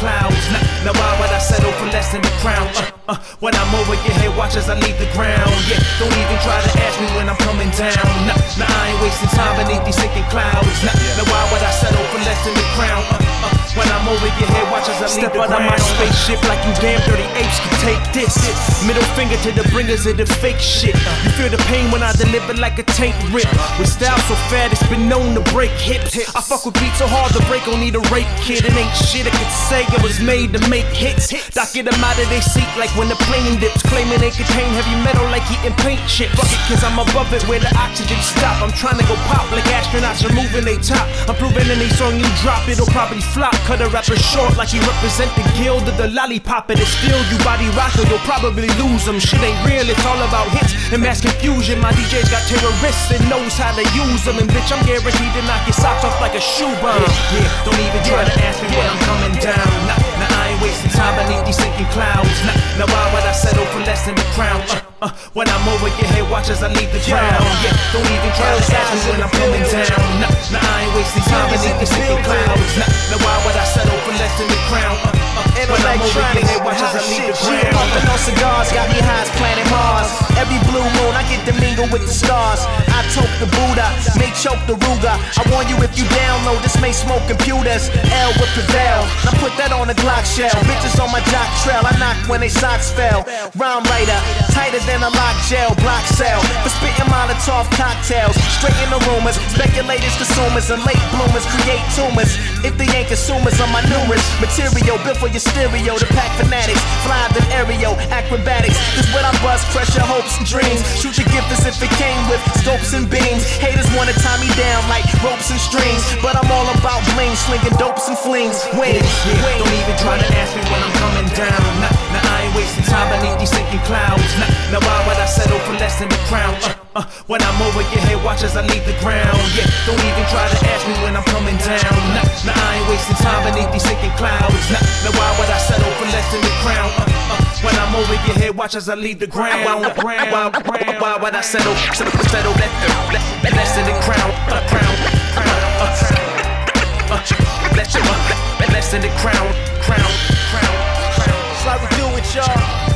clouds. Now, now, why would I settle for less than the crown? Uh, uh, when I'm over your head, watch as I leave the ground. Yeah, don't even try to ask me when I'm coming down. Now, I ain't wasting time beneath these sinking clouds. I'm your head, watch as I Step out of my spaceship like you damn dirty apes can take this. Middle finger to the bringers of the fake shit. You feel the pain when I deliver like a tank rip. With style so fat, it's been known to break hips. I fuck with beats so hard, the break don't need a rape kid. It ain't shit I could say, it was made to make hits. Doc get them out of their seat like when the plane dips. Claiming they contain heavy metal like eating paint shit. Fuck it, cause I'm above it where the oxygen stop. I'm trying to go pop like astronauts removing they top. I'm proving any song you drop, it'll probably flop. Cut a rapper short like she represent the guild of the lollipop. And it's still you body rocker, you'll probably lose them. Shit ain't real, it's all about hits and mass confusion. My DJ's got terrorists and knows how to use them. And bitch, I'm guaranteed to knock your socks off like a shoe bomb. Yeah, yeah, don't even try to ask me when I'm coming down. Nah, nah, I ain't wasting time beneath these sinking clouds. Nah, now why would I settle for less than the crown? Uh, uh, when I'm over your head, watch as I leave the ground. Yeah, don't even try to ask me when I'm coming down. Cigars got me high as planet Mars. Every blue moon, I get to mingle with the stars. I toke the Buddha, may choke the Ruga. I warn you if you download, this may smoke computers. L will prevail. I put that on a Glock shell. Bitches on my jock trail, I knock when they socks fell. Rhyme writer, tighter than a lock gel, block cell. For spitting Molotov cocktails, straighten the rumors. Speculators, consumers, and late bloomers create tumors. If they ain't consumers of my numerous material, built for your stereo, the pack fanatics, than aerial, acrobatics. This what I bust, crush your hopes and dreams. Shoot your gift as if it came with scopes and beams. Haters wanna tie me down like ropes and strings, but I'm all about bling, slinging dopes and flings. Wings, Yeah, wings. don't even try to ask me when I'm coming down. Nah, nah, I ain't wasting time beneath these sinking clouds. Nah, now why would I settle for less than the crown? Uh, uh, when I'm over your head, watch as I leave the ground. Yeah, don't even try to ask me when I'm coming down. Nah, nah, I ain't wasting time beneath these sinking clouds. Nah, now why would I settle for less than the crown? Uh, when I'm over your head, watch as I leave the ground. Why, why, why, why, why would I settle, settle, settle less, less, less than the crown? Uh, crown, crown, uh, uh, less, uh, less than the crown, crown, crown, crown. That's how we do it, y'all.